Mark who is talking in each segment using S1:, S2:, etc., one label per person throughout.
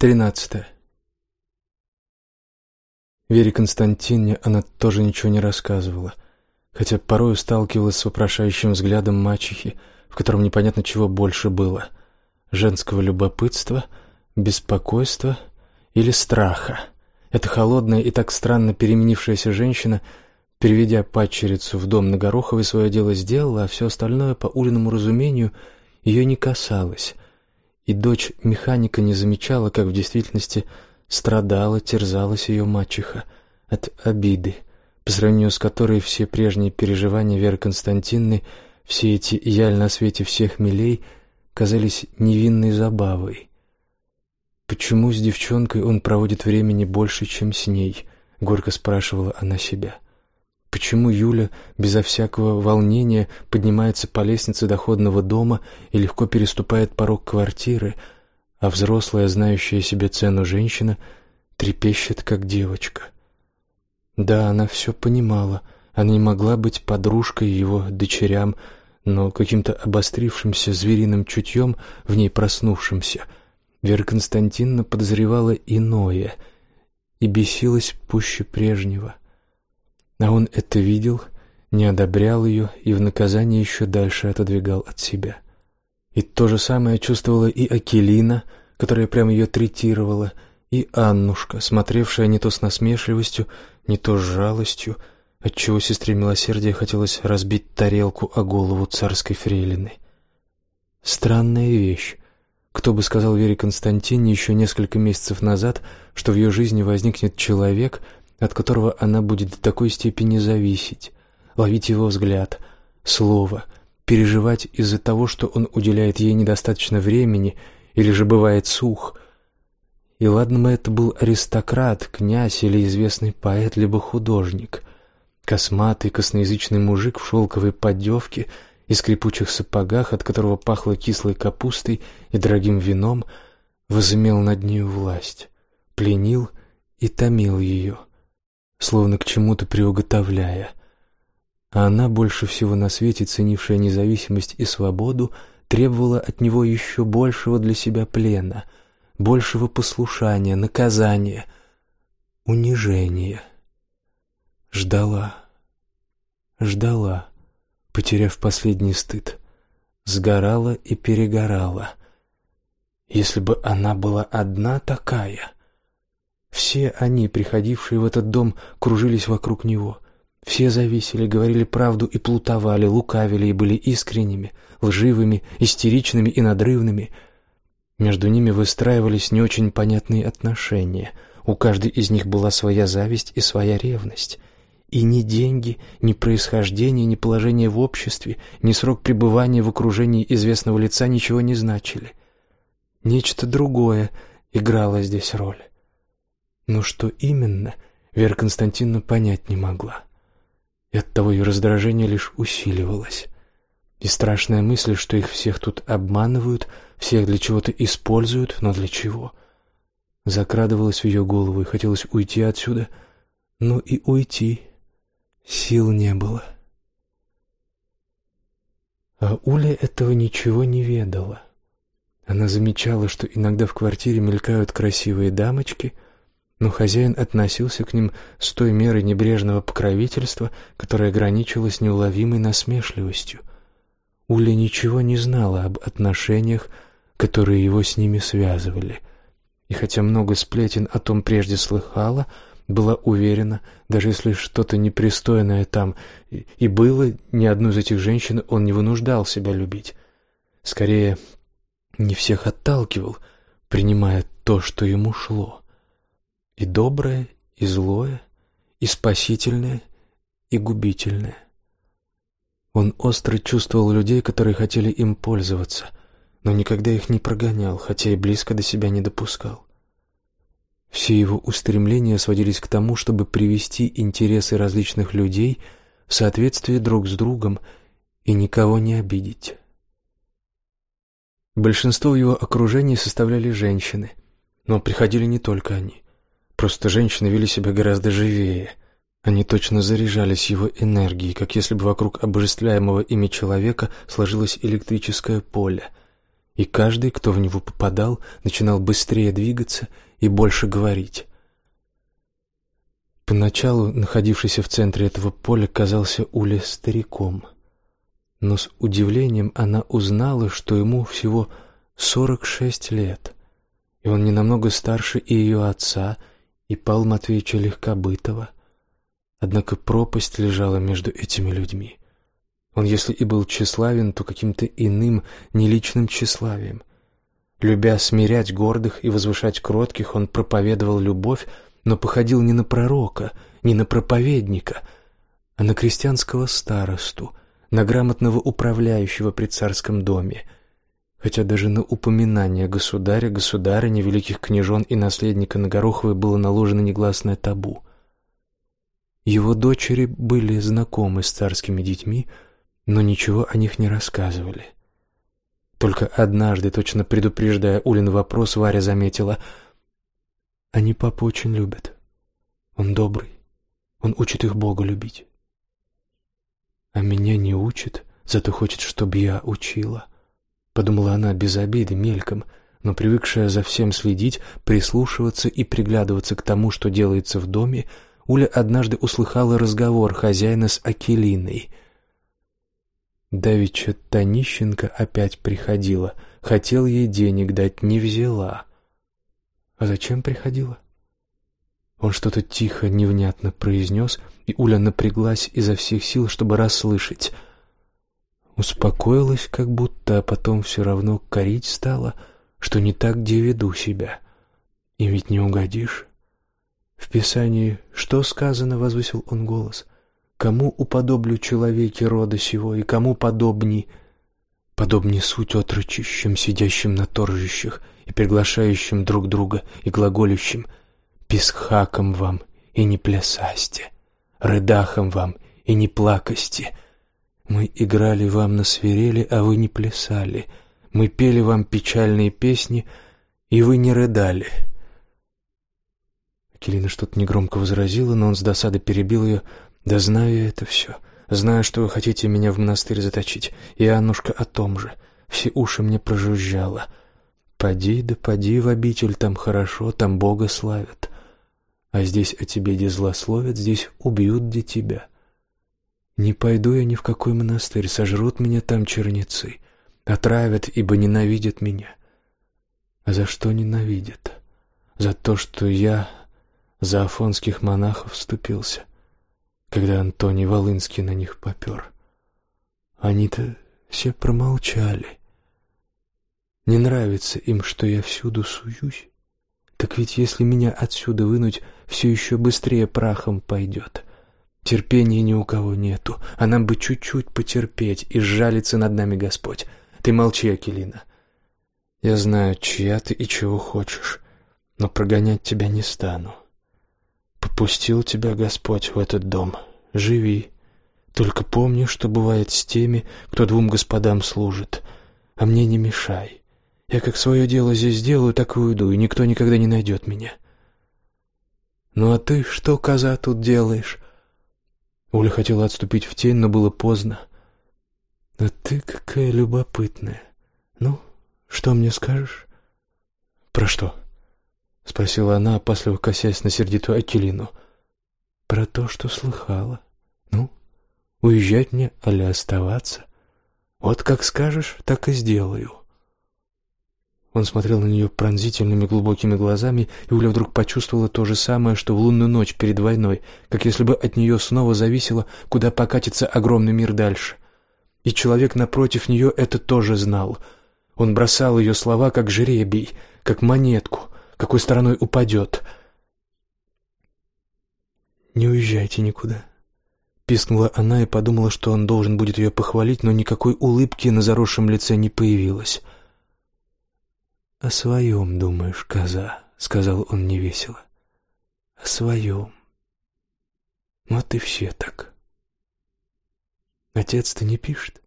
S1: Тринадцатое. Вере Константине она тоже ничего не рассказывала, хотя порою сталкивалась с вопрошающим взглядом мачехи, в котором непонятно чего больше было — женского любопытства, беспокойства или страха. Эта холодная и так странно переменившаяся женщина, переведя падчерицу в дом на Гороховой, свое дело сделала, а все остальное, по Улиному разумению, ее не касалось — и дочь механика не замечала, как в действительности страдала, терзалась ее мачеха от обиды, по сравнению с которой все прежние переживания Веры Константиновны, все эти яль на свете всех милей, казались невинной забавой. Почему с девчонкой он проводит времени больше, чем с ней? горько спрашивала она себя. Почему Юля безо всякого волнения поднимается по лестнице доходного дома и легко переступает порог квартиры, а взрослая, знающая себе цену женщина, трепещет, как девочка? Да, она все понимала. Она не могла быть подружкой его дочерям, но каким-то обострившимся звериным чутьем, в ней проснувшимся, Вера Константиновна подозревала иное и бесилась пуще прежнего — а он это видел, не одобрял ее и в наказание еще дальше отодвигал от себя. И то же самое чувствовала и Акелина, которая прямо ее третировала, и Аннушка, смотревшая не то с насмешливостью, не то с жалостью, отчего сестре милосердия хотелось разбить тарелку о голову царской фрейлины. Странная вещь. Кто бы сказал Вере Константине еще несколько месяцев назад, что в ее жизни возникнет человек — от которого она будет до такой степени зависеть, ловить его взгляд, слово, переживать из-за того, что он уделяет ей недостаточно времени или же бывает сух. И ладно бы это был аристократ, князь или известный поэт, либо художник, косматый косноязычный мужик в шелковой поддевке и скрипучих сапогах, от которого пахло кислой капустой и дорогим вином, возымел над нею власть, пленил и томил ее словно к чему-то приуготовляя. А она, больше всего на свете ценившая независимость и свободу, требовала от него еще большего для себя плена, большего послушания, наказания, унижения. Ждала, ждала, потеряв последний стыд, сгорала и перегорала. Если бы она была одна такая — все они, приходившие в этот дом, кружились вокруг него. Все зависели, говорили правду и плутовали, лукавили и были искренними, лживыми, истеричными и надрывными. Между ними выстраивались не очень понятные отношения. У каждой из них была своя зависть и своя ревность. И ни деньги, ни происхождение, ни положение в обществе, ни срок пребывания в окружении известного лица ничего не значили. Нечто другое играло здесь роль. Но что именно, Вера Константиновна понять не могла. И оттого ее раздражение лишь усиливалось. И страшная мысль, что их всех тут обманывают, всех для чего-то используют, но для чего? Закрадывалась в ее голову и хотелось уйти отсюда, но и уйти сил не было. А Уля этого ничего не ведала. Она замечала, что иногда в квартире мелькают красивые дамочки — но хозяин относился к ним с той мерой небрежного покровительства, которая граничила неуловимой насмешливостью. Уля ничего не знала об отношениях, которые его с ними связывали, и хотя много сплетен о том прежде слыхала, была уверена, даже если что-то непристойное там и было, ни одну из этих женщин он не вынуждал себя любить. Скорее, не всех отталкивал, принимая то, что ему шло и доброе, и злое, и спасительное, и губительное. Он остро чувствовал людей, которые хотели им пользоваться, но никогда их не прогонял, хотя и близко до себя не допускал. Все его устремления сводились к тому, чтобы привести интересы различных людей в соответствие друг с другом и никого не обидеть. Большинство его окружения составляли женщины, но приходили не только они. Просто женщины вели себя гораздо живее. Они точно заряжались его энергией, как если бы вокруг обожествляемого ими человека сложилось электрическое поле. и каждый, кто в него попадал, начинал быстрее двигаться и больше говорить. Поначалу находившийся в центре этого поля казался Уле стариком, но с удивлением она узнала, что ему всего сорок шесть лет, и он не намного старше и ее отца, и Павла Матвеевича Легкобытова. Однако пропасть лежала между этими людьми. Он, если и был тщеславен, то каким-то иным, неличным тщеславием. Любя смирять гордых и возвышать кротких, он проповедовал любовь, но походил не на пророка, не на проповедника, а на крестьянского старосту, на грамотного управляющего при царском доме. Хотя даже на упоминание государя, государыни, великих княжон и наследника на было наложено негласное табу. Его дочери были знакомы с царскими детьми, но ничего о них не рассказывали. Только однажды, точно предупреждая Улин вопрос, Варя заметила — они папу очень любят. Он добрый. Он учит их Бога любить. А меня не учит, зато хочет, чтобы я учила. Подумала она без обиды, мельком, но привыкшая за всем следить, прислушиваться и приглядываться к тому, что делается в доме, Уля однажды услыхала разговор хозяина с Акелиной. Давича Танищенко опять приходила, хотел ей денег дать, не взяла. А зачем приходила? Он что-то тихо, невнятно произнес, и Уля напряглась изо всех сил, чтобы расслышать. Успокоилась как будто, а потом все равно корить стала, что не так, где веду себя. И ведь не угодишь. В Писании что сказано, возвысил он голос, кому уподоблю человеке рода сего и кому подобней, подобней суть отрочищем, сидящим на торжищах, и приглашающим друг друга, и глаголющим «Писхаком вам и не плясасте, рыдахом вам и не плакости. Мы играли вам на свирели, а вы не плясали. Мы пели вам печальные песни, и вы не рыдали». Келина что-то негромко возразила, но он с досады перебил ее. «Да знаю я это все. Знаю, что вы хотите меня в монастырь заточить. И Аннушка о том же. Все уши мне прожужжало. Поди да поди в обитель, там хорошо, там Бога славят. А здесь о тебе де злословят, здесь убьют де тебя. Не пойду я ни в какой монастырь, сожрут меня там черницы, отравят, ибо ненавидят меня. А за что ненавидят? За то, что я за афонских монахов вступился, когда Антоний Волынский на них попер. Они-то все промолчали. Не нравится им, что я всюду суюсь. Так ведь если меня отсюда вынуть, все еще быстрее прахом пойдет. Терпения ни у кого нету, а нам бы чуть-чуть потерпеть, и сжалится над нами Господь. Ты молчи, Акелина. Я знаю, чья ты и чего хочешь, но прогонять тебя не стану. Попустил тебя Господь в этот дом. Живи. Только помни, что бывает с теми, кто двум господам служит, а мне не мешай. Я как свое дело здесь сделаю, так и уйду, и никто никогда не найдет меня. Ну а ты что, коза, тут делаешь? Оля хотела отступить в тень, но было поздно. А ты какая любопытная. Ну, что мне скажешь? Про что? Спросила она, опасливо косясь на сердитую Акелину. Про то, что слыхала. Ну, уезжать мне, али оставаться? Вот как скажешь, так и сделаю. Он смотрел на нее пронзительными глубокими глазами, и Уля вдруг почувствовала то же самое, что в лунную ночь перед войной, как если бы от нее снова зависело, куда покатится огромный мир дальше. И человек напротив нее это тоже знал. Он бросал ее слова как жребий, как монетку, какой стороной упадет. «Не уезжайте никуда», — пискнула она и подумала, что он должен будет ее похвалить, но никакой улыбки на заросшем лице не появилось. «О своем думаешь, коза», — сказал он невесело. «О своем. Вот и все так». Отец-то не пишет.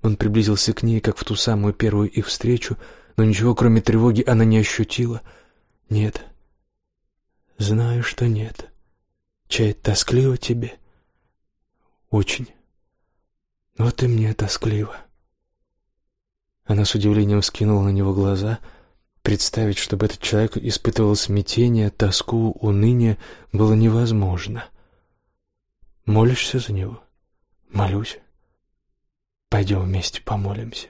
S1: Он приблизился к ней, как в ту самую первую их встречу, но ничего, кроме тревоги, она не ощутила. «Нет. Знаю, что нет. Чай тоскливо тебе?» «Очень. Вот и мне тоскливо». Она с удивлением вскинула на него глаза. Представить, чтобы этот человек испытывал смятение, тоску, уныние, было невозможно. «Молишься за него?» «Молюсь. Пойдем вместе помолимся».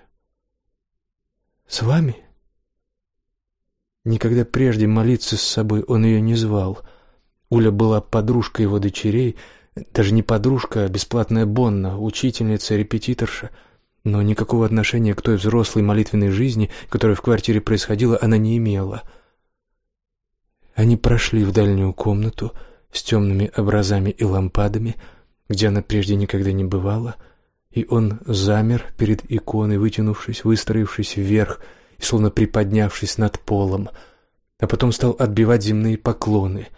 S1: «С вами?» Никогда прежде молиться с собой он ее не звал. Уля была подружкой его дочерей, даже не подружка, а бесплатная Бонна, учительница, репетиторша, но никакого отношения к той взрослой молитвенной жизни, которая в квартире происходила, она не имела. Они прошли в дальнюю комнату с темными образами и лампадами, где она прежде никогда не бывала, и он замер перед иконой, вытянувшись, выстроившись вверх, и словно приподнявшись над полом, а потом стал отбивать земные поклоны.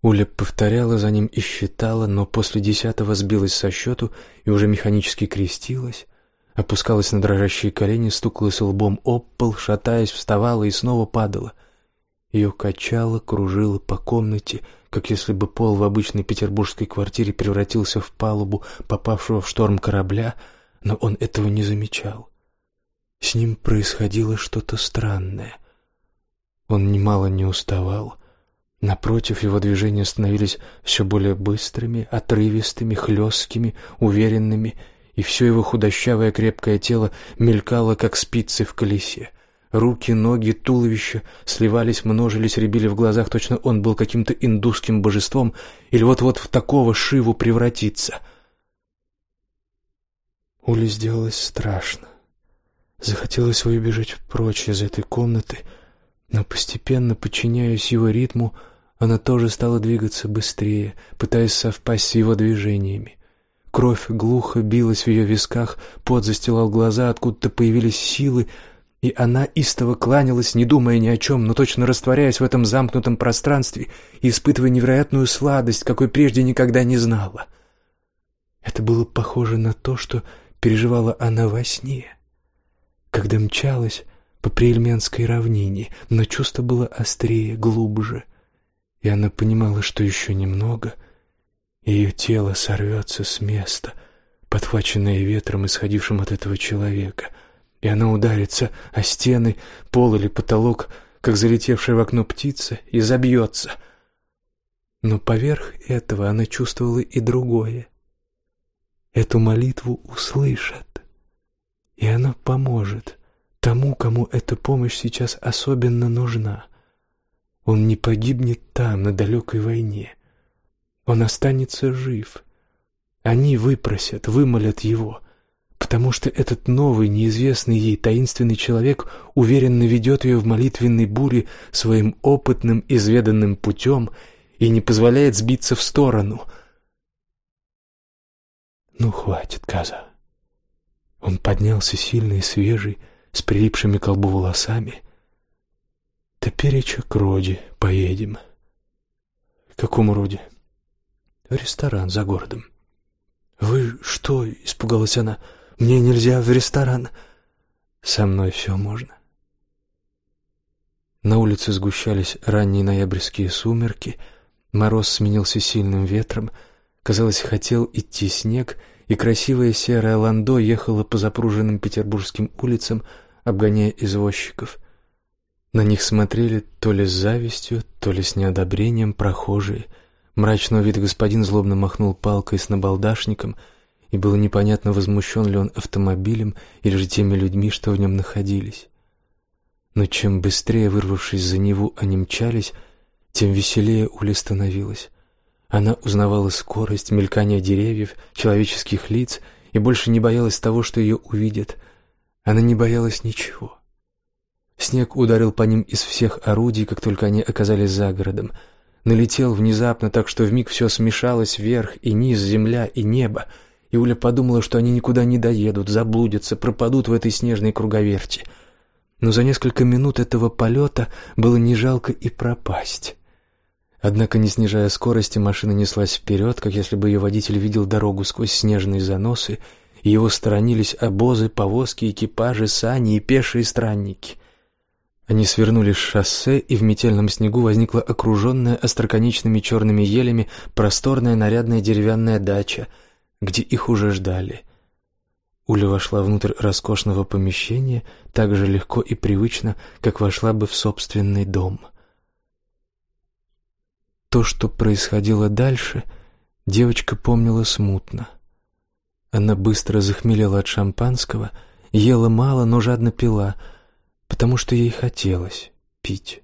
S1: Уля повторяла за ним и считала, но после десятого сбилась со счету и уже механически крестилась, опускалась на дрожащие колени, стукалась лбом об пол, шатаясь, вставала и снова падала. Ее качало, кружило по комнате, как если бы пол в обычной петербургской квартире превратился в палубу попавшего в шторм корабля, но он этого не замечал. С ним происходило что-то странное. Он немало не уставал. Напротив, его движения становились все более быстрыми, отрывистыми, хлесткими, уверенными, и все его худощавое крепкое тело мелькало, как спицы в колесе. Руки, ноги, туловище сливались, множились, рябили в глазах, точно он был каким-то индусским божеством или вот-вот в такого Шиву превратится. Уле сделалось страшно. Захотелось выбежать прочь из этой комнаты, но постепенно, подчиняясь его ритму, она тоже стала двигаться быстрее, пытаясь совпасть с его движениями. Кровь глухо билась в ее висках, пот застилал глаза, откуда-то появились силы, и она истово кланялась, не думая ни о чем, но точно растворяясь в этом замкнутом пространстве и испытывая невероятную сладость, какой прежде никогда не знала. Это было похоже на то, что переживала она во сне когда мчалась по Приельменской равнине, но чувство было острее, глубже, и она понимала, что еще немного, и ее тело сорвется с места, подхваченное ветром, исходившим от этого человека, и она ударится о стены, пол или потолок, как залетевшая в окно птица, и забьется. Но поверх этого она чувствовала и другое. Эту молитву услышат и оно поможет тому, кому эта помощь сейчас особенно нужна. Он не погибнет там, на далекой войне. Он останется жив. Они выпросят, вымолят его, потому что этот новый, неизвестный ей таинственный человек уверенно ведет ее в молитвенной буре своим опытным, изведанным путем и не позволяет сбиться в сторону. Ну, хватит, Каза. Он поднялся сильный и свежий, с прилипшими к колбу волосами. «Топереча к Роде поедем». «К какому Роде?» «В ресторан за городом». «Вы что?» — испугалась она. «Мне нельзя в ресторан». «Со мной все можно». На улице сгущались ранние ноябрьские сумерки, мороз сменился сильным ветром, казалось, хотел идти снег — и красивая серая ландо ехала по запруженным петербургским улицам, обгоняя извозчиков. На них смотрели то ли с завистью, то ли с неодобрением прохожие. Мрачного вида господин злобно махнул палкой с набалдашником, и было непонятно, возмущен ли он автомобилем или же теми людьми, что в нем находились. Но чем быстрее, вырвавшись за него, они мчались, тем веселее Уля становилась. Она узнавала скорость, мелькание деревьев, человеческих лиц и больше не боялась того, что ее увидят. Она не боялась ничего. Снег ударил по ним из всех орудий, как только они оказались за городом. Налетел внезапно, так что вмиг все смешалось вверх и низ, земля и небо. И Уля подумала, что они никуда не доедут, заблудятся, пропадут в этой снежной круговерти. Но за несколько минут этого полета было не жалко и пропасть. Однако, не снижая скорости, машина неслась вперед, как если бы ее водитель видел дорогу сквозь снежные заносы, и его сторонились обозы, повозки, экипажи, сани и пешие странники. Они свернули с шоссе, и в метельном снегу возникла окруженная остроконечными черными елями просторная нарядная деревянная дача, где их уже ждали. Уля вошла внутрь роскошного помещения так же легко и привычно, как вошла бы в собственный дом. То, что происходило дальше, девочка помнила смутно. Она быстро захмелела от шампанского, ела мало, но жадно пила, потому что ей хотелось пить.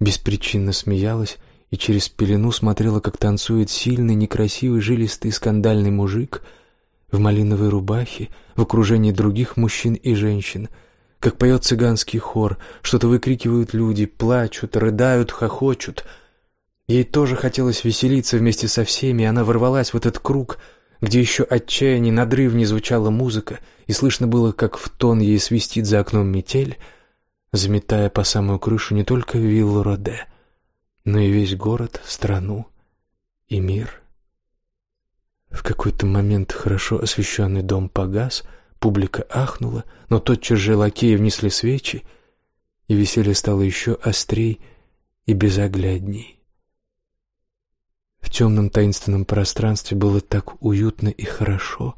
S1: Беспричинно смеялась и через пелену смотрела, как танцует сильный, некрасивый, жилистый, скандальный мужик в малиновой рубахе в окружении других мужчин и женщин, как поет цыганский хор, что-то выкрикивают люди, плачут, рыдают, хохочут. Ей тоже хотелось веселиться вместе со всеми, и она ворвалась в этот круг — где еще отчаяние надрывнее звучала музыка, и слышно было, как в тон ей свистит за окном метель, заметая по самую крышу не только виллу Роде, но и весь город, страну и мир. В какой-то момент хорошо освещенный дом погас, публика ахнула, но тотчас же лакеи внесли свечи, и веселье стало еще острей и безоглядней. В темном таинственном пространстве было так уютно и хорошо,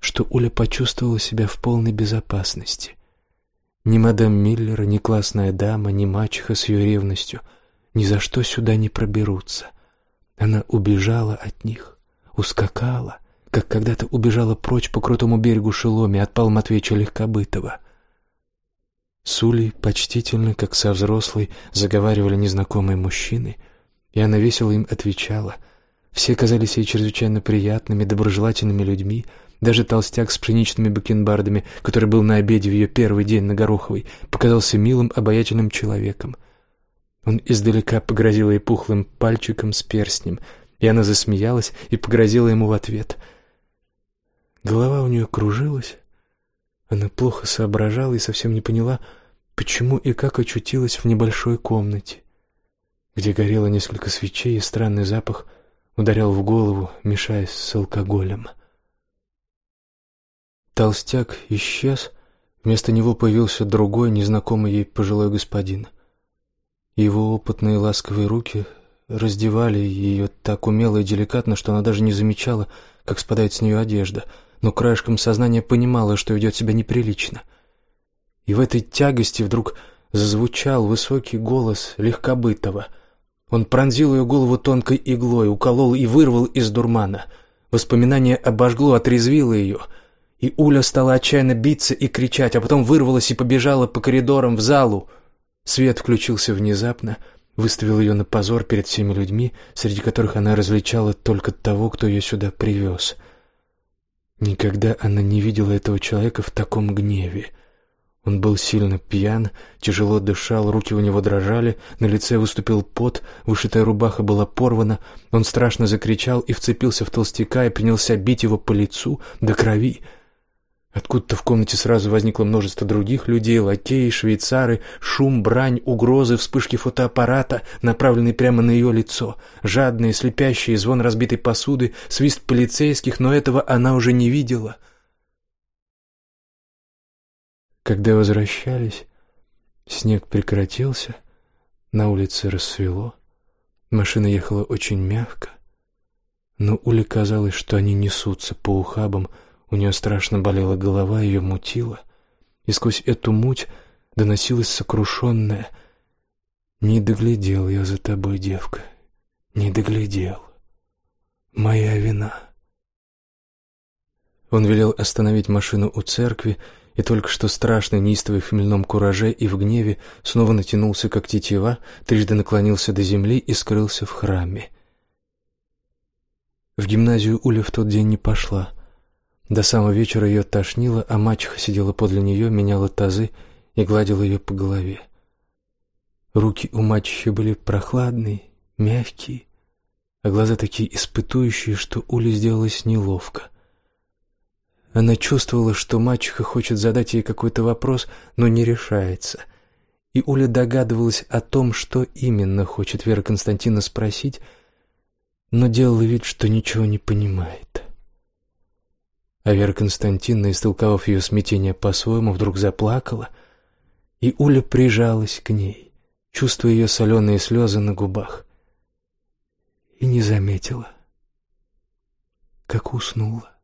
S1: что Уля почувствовала себя в полной безопасности. Ни мадам Миллера, ни классная дама, ни мачеха с ее ревностью ни за что сюда не проберутся. Она убежала от них, ускакала, как когда-то убежала прочь по крутому берегу Шеломи от Павла Матвеевича Легкобытова. С Улей почтительно, как со взрослой, заговаривали незнакомые мужчины — и она весело им отвечала. Все казались ей чрезвычайно приятными, доброжелательными людьми. Даже толстяк с пшеничными бакенбардами, который был на обеде в ее первый день на Гороховой, показался милым, обаятельным человеком. Он издалека погрозил ей пухлым пальчиком с перстнем, и она засмеялась и погрозила ему в ответ. Голова у нее кружилась. Она плохо соображала и совсем не поняла, почему и как очутилась в небольшой комнате где горело несколько свечей, и странный запах ударял в голову, мешаясь с алкоголем. Толстяк исчез, вместо него появился другой, незнакомый ей пожилой господин. Его опытные ласковые руки раздевали ее так умело и деликатно, что она даже не замечала, как спадает с нее одежда, но краешком сознания понимала, что ведет себя неприлично. И в этой тягости вдруг зазвучал высокий голос легкобытого — он пронзил ее голову тонкой иглой, уколол и вырвал из дурмана. Воспоминание обожгло, отрезвило ее. И Уля стала отчаянно биться и кричать, а потом вырвалась и побежала по коридорам в залу. Свет включился внезапно, выставил ее на позор перед всеми людьми, среди которых она различала только того, кто ее сюда привез. Никогда она не видела этого человека в таком гневе. Он был сильно пьян, тяжело дышал, руки у него дрожали, на лице выступил пот, вышитая рубаха была порвана. Он страшно закричал и вцепился в толстяка и принялся бить его по лицу до крови. Откуда-то в комнате сразу возникло множество других людей, лакеи, швейцары, шум, брань, угрозы, вспышки фотоаппарата, направленные прямо на ее лицо, жадные, слепящие, звон разбитой посуды, свист полицейских, но этого она уже не видела — когда возвращались, снег прекратился, на улице рассвело, машина ехала очень мягко, но Уле казалось, что они несутся по ухабам, у нее страшно болела голова, ее мутило, и сквозь эту муть доносилось сокрушенное «Не доглядел я за тобой, девка, не доглядел. Моя вина». Он велел остановить машину у церкви, и только что страшный неистовый в хмельном кураже и в гневе снова натянулся, как тетива, трижды наклонился до земли и скрылся в храме. В гимназию Уля в тот день не пошла. До самого вечера ее тошнило, а мачеха сидела подле нее, меняла тазы и гладила ее по голове. Руки у мачехи были прохладные, мягкие, а глаза такие испытующие, что Уле сделалось неловко — она чувствовала, что мачеха хочет задать ей какой-то вопрос, но не решается. И Уля догадывалась о том, что именно хочет Вера Константиновна спросить, но делала вид, что ничего не понимает. А Вера Константиновна, истолковав ее смятение по-своему, вдруг заплакала, и Уля прижалась к ней, чувствуя ее соленые слезы на губах, и не заметила, как уснула.